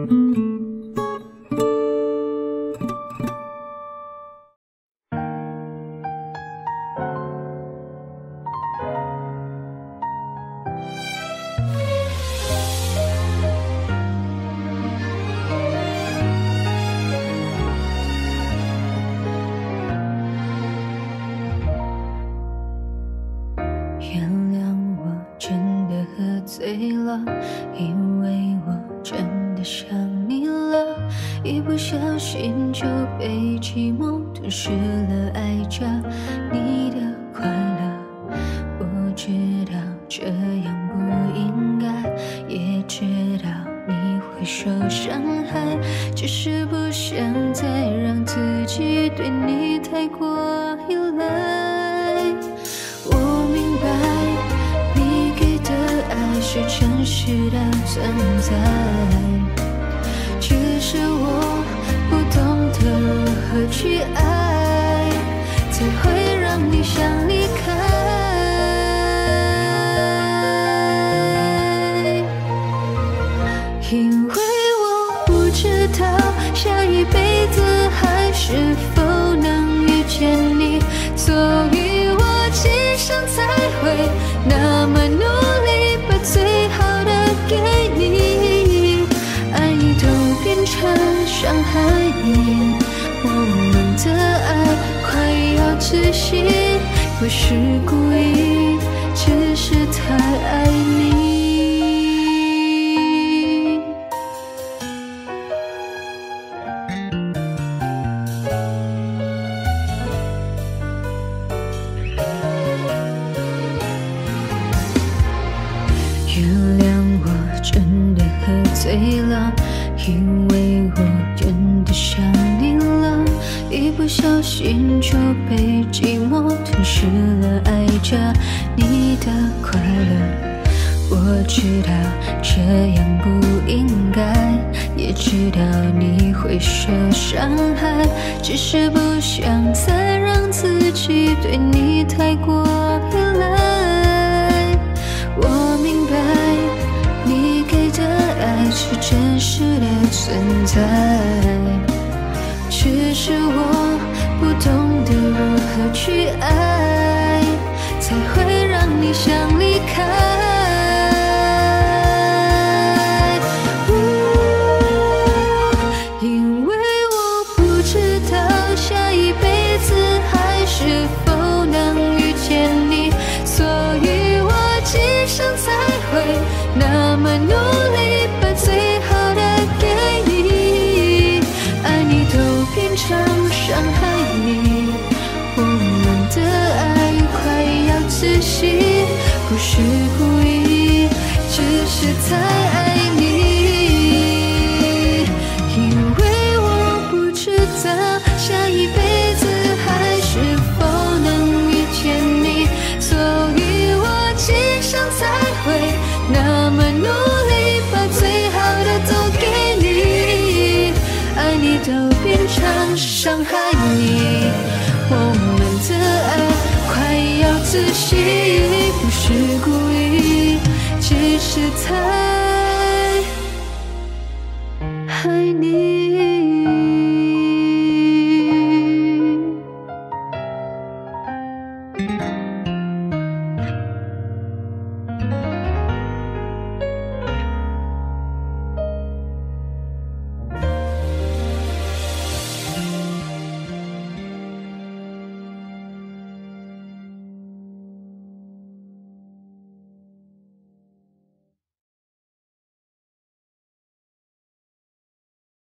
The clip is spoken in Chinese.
原谅我真的喝醉了，因为我真的想你了，一不小心就被寂寞吞噬了，爱着你的快乐。我知道这样不应该，也知道你会受伤害，只是不想再让自己对你太过依赖。我明白你给的爱是真实的存在，只是我不懂得如何去爱，才会让你想离开。因为我不知道下一辈子还是否能遇见你，所以伤害你，我们的爱快要窒息，不是故意，因为我真的想你了，一不小心就被寂寞吞噬了，爱着你的快乐。我知道这样不应该，也知道你会受伤害，只是不想再让自己对你太过依赖。在，只是我不懂得如何去爱，窒息，不是故意，只是太爱你。因为我不知道下一辈子还是否能遇见你，所以我今生才会那么努力，把最好的都给你。爱你都变成伤害你，也才爱你。